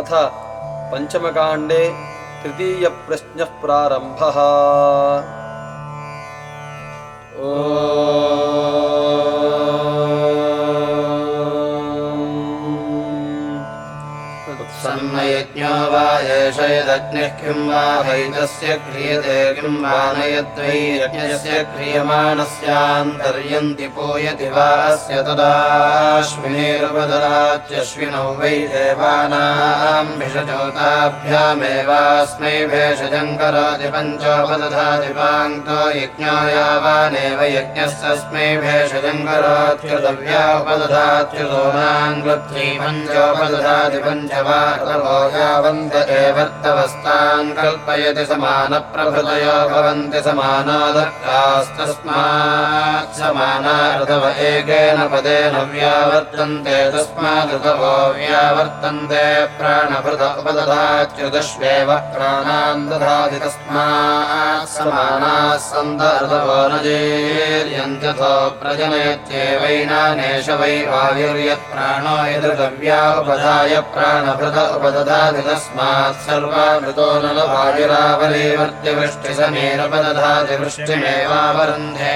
अथ पञ्चमकाण्डे तृतीयप्रश्नः प्रारम्भः यदग्निः किं वा हैतस्य क्रियते किं वा नयद्वैरज्ञस्य क्रियमाणस्यान्तर्यन्ति पूयति वा अस्य तदाश्विनीरुपदरात्यश्विनौ वै देवानाम् भिषचोताभ्यामेवास्मै भेषजम् करोति पञ्चोपदधाति पाङ्क्तो यज्ञो यावानेव यज्ञस्तस्मै भेषजम् करोत्युतव्या उपदधात्युतोनाङ्गत्यै पञ्चोपदधाति पञ्चवा यावन्त एवर्तवस्तान् कल्पयति समानप्रभृतयो भवन्ति समानादर्कास्तस्मात् समानार्धव एकेन पदेन व्यावर्तन्ते तस्मादृतवो व्यावर्तन्ते प्राणभृत उपदधाच्युदश्वेव प्राणान् दधाति तस्मात् समानाः सन्तर्धवो न जेर्यन्त्यथो प्रजनयत्येवैनानेष वै वायुर्यत्प्राणो यदृतव्या उपधाय प्राणभृत उपदधाति तस्मात् सर्वामृतो न वायुरावलीवर्त्यवृष्टिसमेरुपदधाति वृष्टिमेवावरुन्धे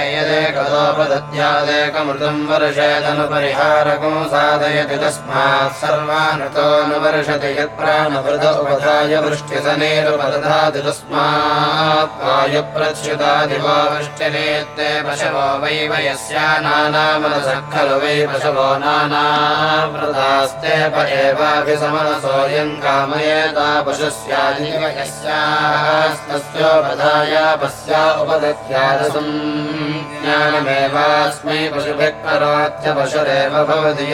यदेकतोपदध्यादेकमृतम् वर्षेदनुपरिहारकं साधयति तस्मात् सर्वानृतो न वर्षति यत्प्राणभृत उपधाय वृष्टिसनेरुपदधाति तस्मात् वायुप्रच्युतादिवो वृष्टिरेत्ते पशवो वै वयस्यानानामनसः खलु वै पशवो नानाव्रतास्ते प एवाभिसमनसोऽयम् कामयेता पशुस्यादिव यस्यास्तस्योपधाया पस्या उपदध्यादसम् ज्ञानमेवास्मै पशुभिः करोत्य पशुरेव भवति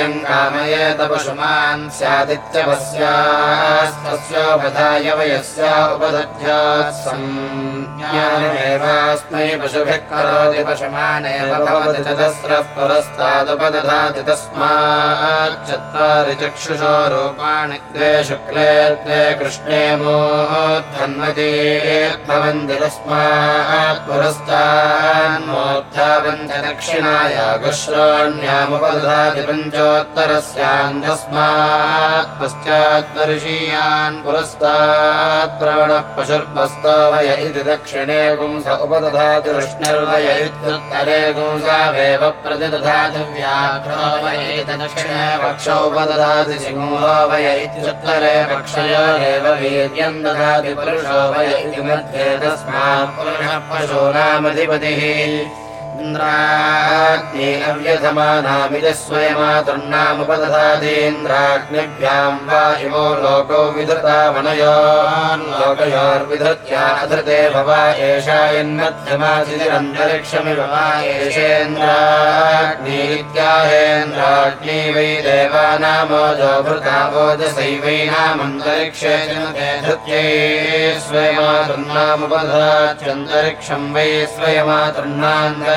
पशुमान् स्यादित्यपस्यास्तस्योपधाय वयस्या उपदध्यात्सम् ज्ञानमेवास्मै पशुभिः करोति पशुमानेव भवति तदस्रः पुरस्तादुपदधाति तस्माच्चत्वारि चक्षुषो रूपाणि द्वे शुक्ले द्वे कृष्णे मोद्धन्वती भवन्ति तस्मात् पञ्च दक्षिणायागुश्रोण्यामुपदधाति पुरस्तात् प्रवणः पशुर्पस्तो वय इति दक्षिणे पुंस उपदधाति वृष्णिर्वय इत्युत्तरे पुंसावेव प्रतिदधाति व्याघ्रो वय इति दक्षिणे पक्षोपदधाति सिंहो वय इत्युत्तरे पक्षयोरेव वीर्यम् ददाति पुरुषो वय इति मध्ये तस्मात् पुरुषः पशूनामधिपतिः इन्द्राग्नि अव्यधमानामिति वा इवो लोको विधृता वनयोर्लोकयोर्विधृत्या भवा एषा यन्मध्यमासितिरन्तरिक्षमिव वा एषेन्द्राग्नीत्याहेन्द्राग्नी वै देवानामोजो भृतावोजसैवैनामन्तरिक्षे धृत्यै स्वयमातुर्नामुपदधात्यन्तरिक्षम् वै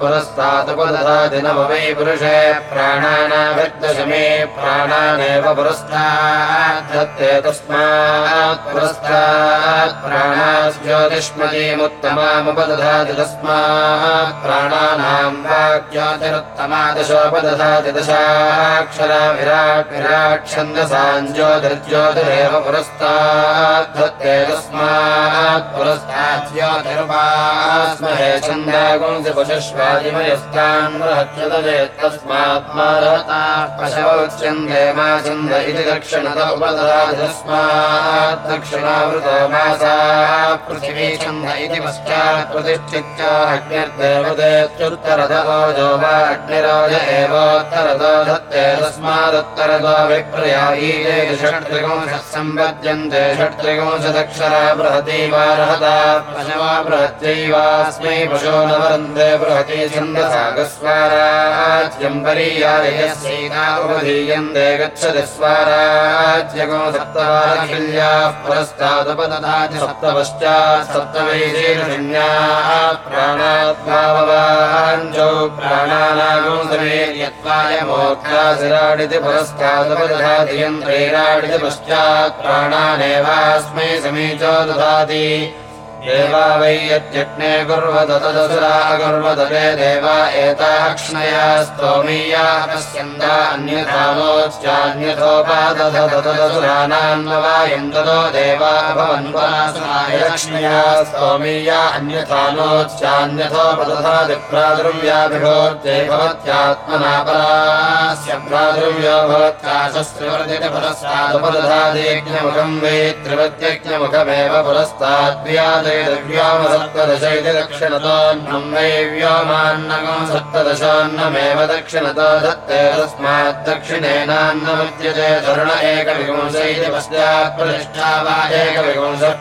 पुरस्तादुपदधाति नव वै पुरुषे पुरस्ताद्धत्ते तस्मात् पुरस्तात् प्राणास्ज्योतिष्मतीमुत्तमामुपदधाति तस्मात् प्राणानाम् वाक्योतिरुत्तमा दशोपदधाति दशाक्षरा विराट् विराट् पुरस्ताद्धत्ते तस्मात् पुरस्तात् ज्योतिरुपास्महे छन्दागुंसि पशुष्वादिमयस्तान् बृहत्यतस्मात्मा रहता पशवोच्यन्ते मा छन्द इति दक्षिणत उपदधाति दक्षिणावृतो मासा पृथिवी छन्द इति पश्चात् वा एवोत्तरतो धत्ते षट्त्रिगुंशः सम्पद्यन्ते बृहती वा रहता पशवा बृहत्यैवास्मै पशो न उपधीयन्ते गच्छति स्वाराज्यगो सप्तवारखिल्याः पुरस्तादुपददाति सप्तपश्चात् सप्तवैशीर्षण्याः प्राणात्माववाञ्चौ प्राणानागो समेर्यत्वाय मोक्षासिराडिति पुरस्तादुपदधाति यन्त्रैराडिति पश्चात् प्राणानेवास्मै समीचो ददाति देवा वै यत्यग्ने कुर्वत तदसुरा अकुर्वतते देवा एताक्ष्णया स्तोमीया पश्यन्ता अन्यथानोश्चान्यथोपादधतदसुरानान्ववायम् ततो देवा भवन्वासुरायक्ष्णया स्तोमीया अन्यथानोश्चान्यथोपदधाति प्रादुर्व्याभिभोर्ते भवत्यात्मना परास्य प्रादुर्यो भवत्याशस्त्रिवर्तिति पुरस्तादुपदधादेज्ञमुखम् वै त्रिवत्यज्ञमुखमेव पुरस्ताद्व्यादे व्योमसप्तदश इति व्योमान्नगो सप्तदशान्नमेव दक्षिणतो दत्ते तस्मात् दक्षिणेनान्नमुच्यते धरुण एकविंश इति पश्चात् प्रतिष्ठा वा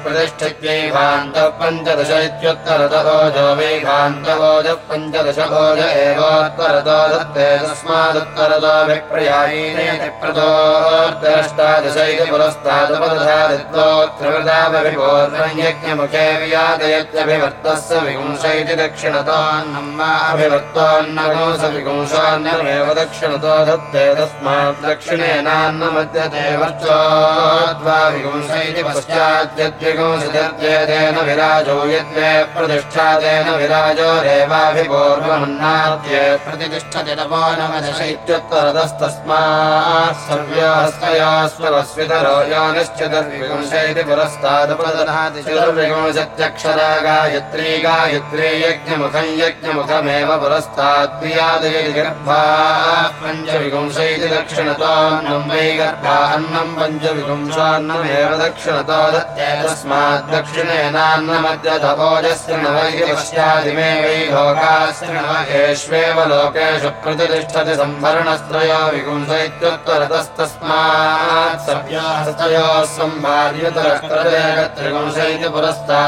प्रतिष्ठित्यै भान्तः पञ्चदश इत्युत्तरतोजो वै भान्तवोजः पञ्चदश भोज एवोत्तरतो दत्ते तस्मादुत्तरतो विप्रयायीनेति प्रतोत्तरष्टादश इति पुरस्तादुपदधादित्वोत्तरवृदावविपूर्णयज्ञमुखे इति अभिवर्तोऽन्नगो स विगुंशान्यमेव दक्षिणतो धत्ते तस्मात् दक्षिणेनान्नमद्यते वर्चोद्वा विगुंश इति पश्चाद्यद्विगुंसत्यतेन विराजो यद्वे प्रतिष्ठातेन विराजो रेवाभिपूर्वमन्नाद्ये प्रतिष्ठति नमो नमदश इत्युत्तरतस्तस्मात् सर्व्योहस्तयोस्वस्वितरो योनिश्चतुर्विगुंश इति पुरस्तादुपदधाति चतुर्विगुंशत्यक्षरा गायत्री गायत्री यज्ञमुखम् यज्ञमुखमेव पुरस्ताद्वियादयति गर्भा पञ्चविगुंश इति दक्षिणतोऽन्नम् वै गर्भा अन्नम् पञ्चविगुंशान्नमेव दक्षिणतो दत्ते तस्मात् दक्षिणेनान्नमद्यतपोजस्य न वै पश्चादिमे वै लोकास्य न येष्वेव लोकेषु प्रतिष्ठति सम्भरणस्त्रयो विगुंस इत्युत्तरतस्तस्मात् सभ्यास्तयोः सम्भार्यतरस्त्रदेकत्रिगुंस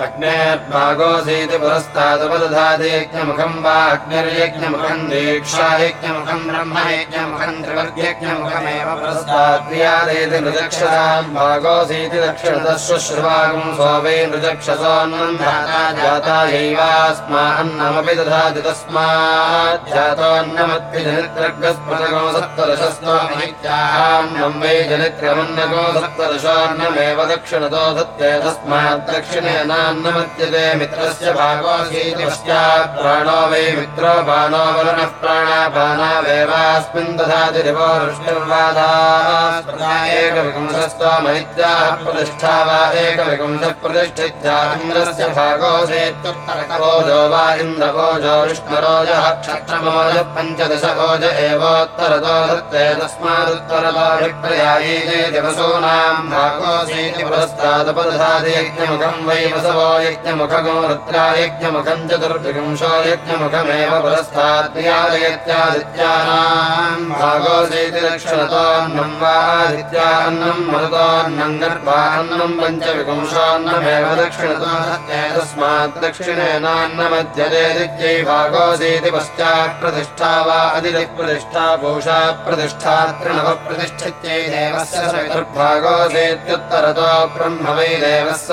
अग्नेर्भागोऽसीति पुरस्तादुपदधादेज्ञमुखम् वा अग्निर्यज्ञमुखम् दीक्षा यज्ञमुखम् ब्रह्म यज्ञमुखम् त्रिवर्ग्यज्ञमुखमेव पुरस्ताद्वियादेति नृजक्षसाम् भागोऽसीति दक्षिणतः शुश्रुवागम् सोऽवै नृजक्षसोऽन्नम् धाता जाता यैवास्मान्नमपि दधाति तस्मात् जातोऽन्नमत्पि जनित्रग्रस्पृतगो सप्तदशस्तोमित्याहान्नम् वै जनित्रमन्नगो सप्तदशान्नमेव दक्षिणतो दत्ते तस्मात् प्राणो वै मित्रो बाणो वरुणः प्राणापानावेवास्मिन् दिवो वृष्टिर्वादाः एकविपुंसस्त्वमैत्याः प्रतिष्ठा वा एकविपुंसः प्रतिष्ठित्या इन्द्रस्य भागोऽसीत्युत्तरकोजो वा इन्द्रकोजो विष्णुरोजः क्षत्रमोजः पञ्चदश ओज यज्ञमुखम् वै यज्ञमुखम् चतुर्विंशो यज्ञमुखमेव पुरस्ताद्यादयत्यादित्यानाम् भागोऽसीति दक्षिणतोऽन्नम् वा आदित्यान्नम् मरुतोऽन्नम् गर्भान्नम् पञ्चविपुंशोऽन्नमेव दक्षिणतो तस्मात् दक्षिणेनान्नमध्यते दित्यै भागोऽसीति पश्चात् प्रतिष्ठा वा देवस्य सवितुर्भागोऽसीत्युत्तरतो ब्रह्म वै देवस्य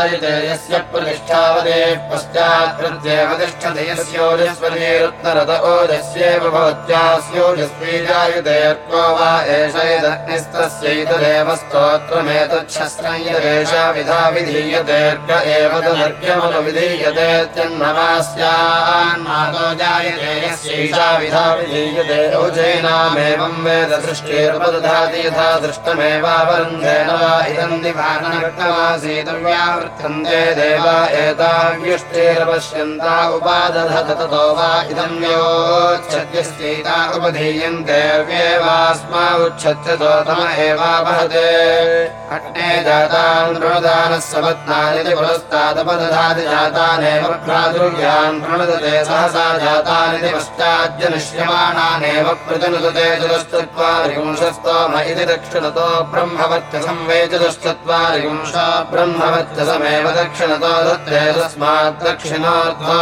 यस्य प्रतिष्ठावदेः पश्चात्प्रत्येवतिष्ठते यस्योजस्वनीरुत्तरत ओजस्येव भवत्यास्योजस्वीजायुतेर्को वा एष यदग्निस्तस्यैतदेव स्तोत्रमेतच्छस्त्रैरेषा विधा विधीयतेर्क एव तदर्घ्यमनु विधीयतेत्यन्नमास्यान्मातो जायते यस्यैषा विधा विधीयते ओजेनामेवं वेद दृष्टिर्वदधाति यथा दृष्टमेवावरुन्धेन वा इदं दिवानक्तमासीतव्या दिवानमासीतव्यावृत्तन्ते देवा एताव्युष्टिर्पश्यन्ता उपादधत ततो वा इदं योच्छद्यस्यैता उपधीयन्ते व्येवास्मा उच्छत्यतो तम एवावहते अग्ने जातान् प्रणदानः सपत्नानिति पुरस्तादपदधाति जातानेव भ्रातृव्यान् प्रणदते सहसा जातानिति पश्चाद्यनिष्यमाणानेव प्रतिनुदते चतुश्चत्वारिपुंशस्तोम इति दक्षिणतो ब्रह्मवत्यसं वै चतुश्चत्वारिपुंश ब्रह्मवत्यसमेव दक्षिणतो दत्ते तस्मात् दक्षिणोऽर्थो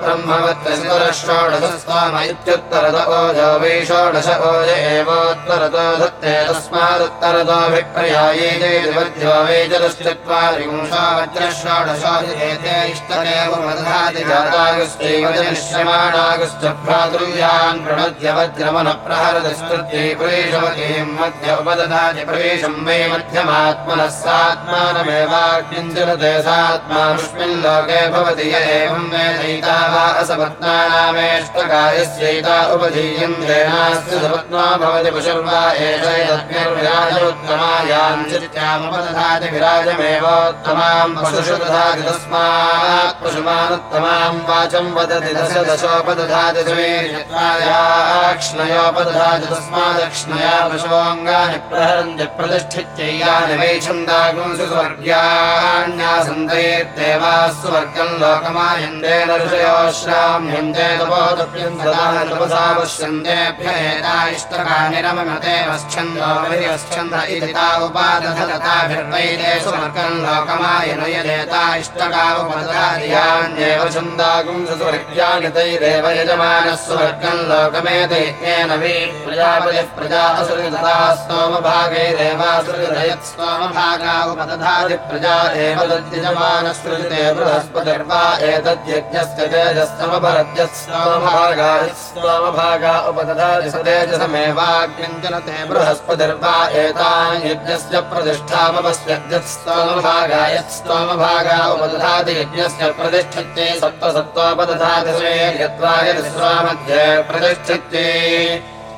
ब्रह्मवत्यसुरः षोडशस्तोम इत्युत्तरत ओजो वै षोडश ओज एवोत्तरतो दत्ते तस्मादुत्तरतोऽभिप्रयायै जयदिवद्यो वै चतुश्चत्वारिपुंशो वज्रः षोडशो एते इष्टदेव मदधाति जातागुश्चैव जनिष्यमाणागुश्च भ्रातृव्यान् प्रणद्य वज्रमनप्रहरदस्तृत्यै प्रवेशवतीम् मध्य उपदधाति प्रवेशम् वै मध्यमात्मनः सात्मानमेवाग्निञ्जलते भवति य एवं वेदैता वा असपत्नानामेष्टकायस्यैता उपधीयन्ते नास्ति सपत्नो भवति पशुर्वा एष यदग्निर्विराजोत्तमायाम् चित्यामुपदधाति विराजमेवोत्तमाम् पशुषु दधाति तस्मात् पशुमानुत्तमाम् वाचम् वदति दश सुवीर्यत्वायाक्ष्णयोपदधाति तस्मादक्ष्णया पशोऽङ्गानि प्रहरन्ति प्रतिष्ठित्यैयानि वै छन्दागुंसु स्वर्ग्याण्यासन्दैर्देवास्तु स्वर्गम् लोकमायन्ते न ऋषयो श्राम्यन्ते तपोतप्यन्तपसा पश्यन्तेभ्य एता इष्टकानि रममते वश्छन्दो विर्यश्छन्द इति ता उपादधताभिर्वैते स्वर्गम् लोकमायन यदेता इष्टका उपदधार्यान्येव छन्दागुंसु स्वर्ग्यानि तैरेव यजमानः स्वर्गम् लोकमेतैत्येन वि प्रजापतिः प्रजा असुरितता स्तोमभागैरेवासुरितयत् स्तोमभागा उपदधाति प्रजा एव तद्यजमानसृजते बृहस्पतिर्वा एतद्यज्ञस्य तेजस्तमभरद्यत् स्तोमभागाय स्तोमभागा उपदधाति स तेजसमेवाग्निञ्जनते बृहस्पतिर्वा एतान् यज्ञस्य प्रतिष्ठापपश्यद्यत् स्तोमभागाय स्तोमभागा उपदधाति यज्ञस्य प्रतिष्ठित्ये सप्तसत्त्वोपदधाति स्वे यत्वा यदिस्वामध्ये प्रतिष्ठित्ये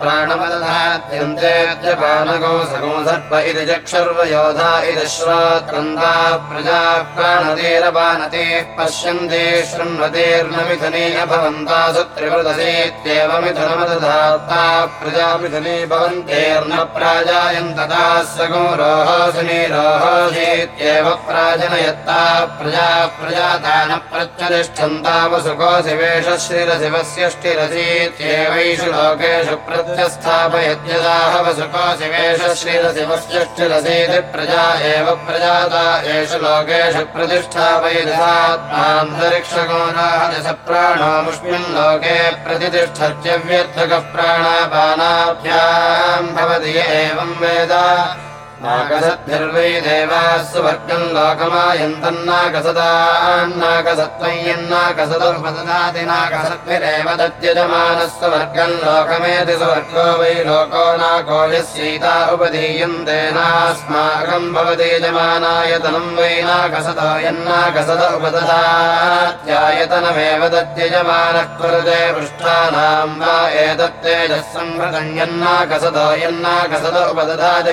प्राणमदधात्यन्तेत्यपानगो सगो सर्प इति चक्षुर्वयोधा इति श्रोत्रन्दा प्रजा प्राणतीरपानतेः पश्यन्ते प्रजा मिथुने भवन्तेर्न प्राजायन्तता सगो रोहोसुने रोहोसेत्येव प्राजनयत्ता प्रजा प्रजाता न प्रत्यतिष्ठन्ता वसुकोऽसि वेषश्रीरशिवस्य ष्टिरसीत्येवैषु लोकेषु प्रत्यस्थापयत्यदाह वसुकोशिवेशश्रीरशिवस्यष्टिरसीति प्रजा एव प्रजाता एषु लोकेषु प्रतिष्ठापयिधात्मान्तरिक्षगोनाहदश प्राणोमुष्मिन् लोके प्रतितिष्ठत्यव्यर्थकः प्राणापानाभ्याम् भवति य एवम् वेद नाकसद्भिर्वै देवाः सुवर्गम् नाकसद्भिरेव दत्यजमानः सुवर्गम् लोकमेति सुवर्गो वै लोको नाको उपधीयन्ते नास्माकम् भवति यजमानायतनम् वै नाकसद यन्नाकसद उपददात्यायतनमेव कुरुते पृष्ठानाम् वा एतत्तेजः संहृतम् यन्नाकसद यन्नाकसद उपददाति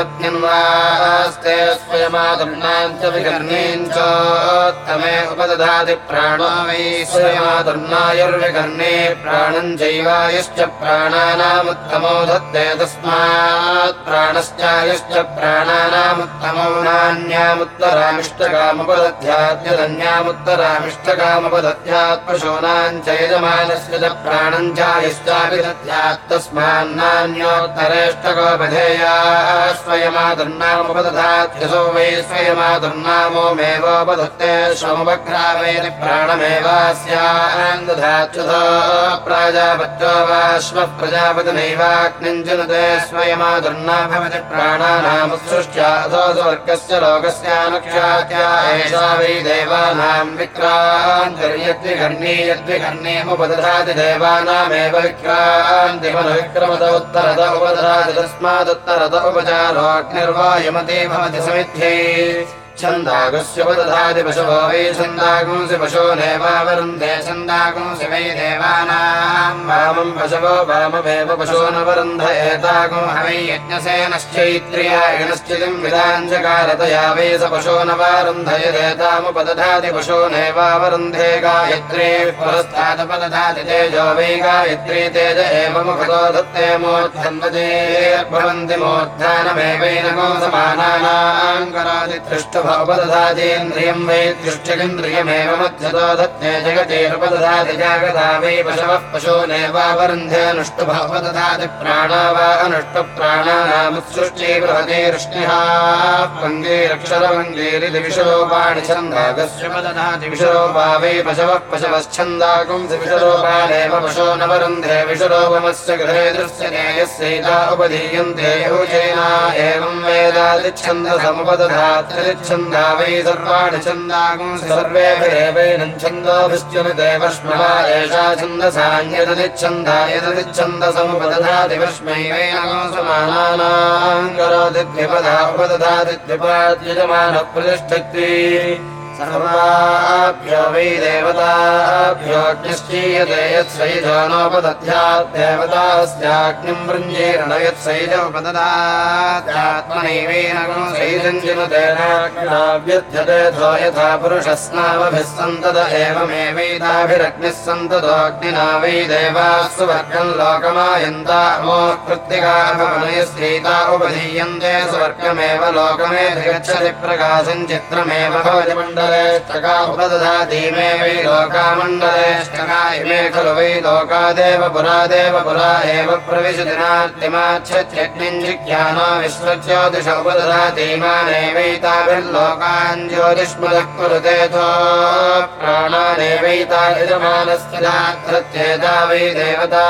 पश्चात्प्राचीपत्न्यन्वास्ते स्वयमातुर्णाञ्च विकर्णीम् चोत्तमे उपदधाति प्राणो वै स्वयमातुर्णायुर्विकर्णे प्राणम् चैवायुश्च प्राणानामुत्तमो धत्ते तस्मात् प्राणश्चायुश्च प्राणानामुत्तमो नान्यामुत्तरामिष्टकामुपदध्यात्यदन्यामुत्तरामिष्टकामुपदध्यात् पशूनाम् च च प्राणम् चायुश्चापि दध्यात् तस्मान्नान्योत्तरेष्टकोपधेया स्वयमादुर्नामुपदधात्यसो वै स्वयमादुर्नामोमेवोपधत्ते श्वमुपग्रावेति प्राणमेवास्यान् दधात्युतो प्राजापत्यो वाश्वः प्रजापतिनैवाग्निम् जनते स्वयमादुर्ना भवति प्राणानामुत्सृष्ट्या अथो स्वर्गस्य लोकस्यानुक्षात्या एषा वै देवानाम् विक्रान्तिर्यद्विकर्णी यद्विकर्णीमुपदधाति देवानामेव विक्रान्तिमनुविक्रमत उत्तरत उपदधाति तस्मादुत्तरत उपचारोऽग्निर्वायुमती भवति समिध्ये छन्दागुस्युपदधाति पशवो वै छन्दागुंसि पशो नैवावरुन्धे छन्दागुंसि वै देवानाम् वामम् पशवो वाममेव पशो न वरुन्ध एतागुं हवै यज्ञसेनश्चैत्र्यायणश्चितिम् विदाञ्चकारतया वै स पशो न वारुन्ध यदेतामुपदधाति पशो नैवावरुन्धे गायत्रे पुरस्तादुपदधाति तेजो वै गायत्री तेज एव मुखतो धत्ते मूर्धन्वजे भवन्ति दृष्टुभ उपदधातीन्द्रियम् वै दृष्टिगिन्द्रियमेव मध्यतो धत्ते जगतेरुपदधाति जागता वै पशवः पशो नैवावरुन्धे अनुष्टुभ उपदधाति प्राणा वा अनुष्टुप्राणानामुत्सृष्टि बृहते वृष्णिः पङ्गेरक्षरभङ्गेरिति विषरोपाणि छन्दागस्युपदधाति विषरोपा वै पशवः पशवश्छन्दागुंसि विषरोपाणेव पशो न वरुन्धे विषरोपमस्य गृहे दृश्यते यस्यैता उपधीयन्ते यूचेना एवम् वेदादिच्छन्दसमुपदधात्यच्छन्दा वै सर्वाणि छन्दसान्यतदिच्छन्दा यतदिच्छन्दसमुपदधाति वश्मै वैनगोसमानानाम् करोति द्विपदा उपदधाति द्विपाद्यजमानः प्रतिष्ठति सर्वाभ्यो वै देवताभ्योऽग्निश्चीयते यत्सैजोनोपदध्यात् देवतास्याग्निम् वृञ्जीर्ण यत्सैज उपददात्यात्मनैवेनगुणसैजञ्जिनुतेनाव्यध्यतेऽथो यथा पुरुषः स्नामभिः सन्तत एवमेवैताभिरग्निः सन्ततोऽग्निना वै देवाः सुवर्गम् लोकमायन्तामोः कृत्तिकाभवनयस्यैता उपधीयन्ते सुवर्गमेव भवति उपदधाति मे वै लोकामण्डलेष्टका इमे खलु वै लोकादेव पुरा एव प्रविशतिनात्तिमाच्छत्यग्निम् जिज्ञानो विश्वज्योतिष उपदधातीमानेवैताभिर्लोकान् ज्योतिष्मदः कुरुतेथो प्राणानेवैता वै देवता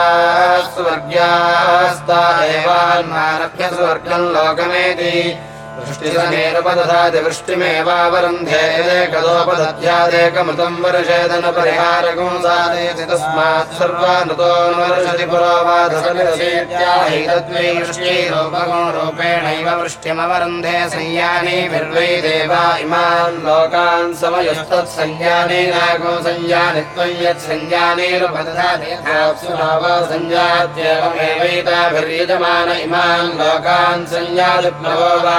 स्वर्ग्यास्ता एवान्मारभ्य स्वर्गम् लोकमेति वृष्टिसमेरुपदधाति वृष्टिमेवावरुन्धे वृष्टिमवरुन्धे संयानीभिर्वै देवा इमान् लोकान् समयस्तत्संयानेनागो संयानि त्वम् यत्संयानेरुपदधाति यथाप्सुरावा संयात्येवमेवैताभिर्यजमान इमान् लोकान् संयाति प्लवो वा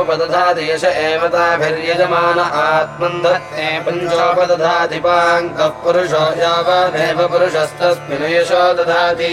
उपदधाति यश एव ताभिर्यजमान आत्मन् धत्ते पञ्चोपदधातिपाङ्कः पुरुषो यावानेव पुरुषस्तस्मिन् यशो दधाति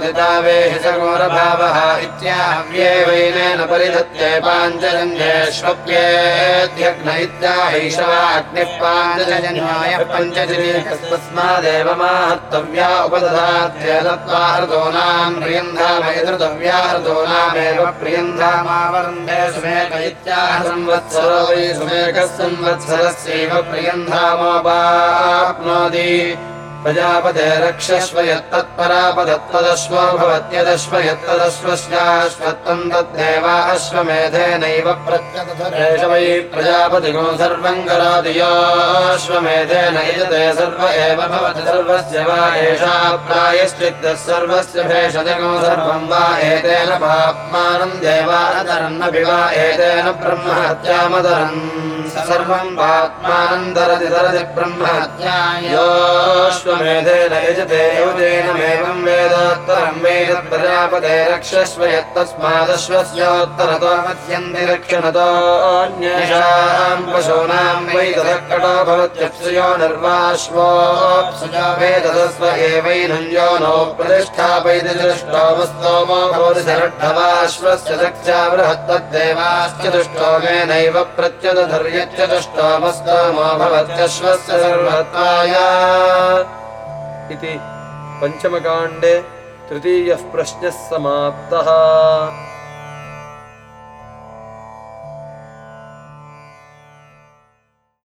सगोरभावः इत्याह्येवैनेन परिधत्ते पाञ्चजन्येष्वप्येध्यग्न इत्याहैषवाग्निः पाञ्चजन्याय पञ्चजनीकस्तस्मादेव माहर्तव्या उपदधात्येतत्त्वार्दोनाम् प्रियन्धाम यदृतव्यार्दोनामेव प्रियन्धामावरुन्धे सुमेक इत्याह संवत्सरो वै सुमेकः संवत्सरस्यैव प्रियन्धामोपाप्नोति प्रजापते रक्षस्व यत्तत्परापदत्तदश्वो भवत्यदश्व यत्तदश्वस्याश्वत्वम् तद्देवा अश्वमेधेनैव प्रत्यदधरेष वै प्रजापतिगो सर्वम् करोति योऽश्वमेधेन यजते सर्व एव भवति सर्वस्य वा एषा प्रायश्चित्तः सर्वस्य भेषजगो सर्वम् वा एतेन पाप्मानम् देवानतरन्नपि वा एतेन सर्वम् पात्मानम् तरति तरति ब्रह्महत्यायोऽश्वमेधेन यजते योजेनमेवम् वेदोत्तरम् वेद प्रजापते रक्षस्व एवैनञ्जो नो प्रतिष्ठापयति दृष्टोमस्तोमो भवति सरड्ढवाश्वस्य दक्षा बृहत्तद्देवाश्च दुष्टोमेनैव प्रत्यदधर्यच्चतुष्टोमस्तोमो भवत्यश्वस्य सर्वत्वाय इति पञ्चमकाण्डे तृतीयः प्रश्नः समाप्तः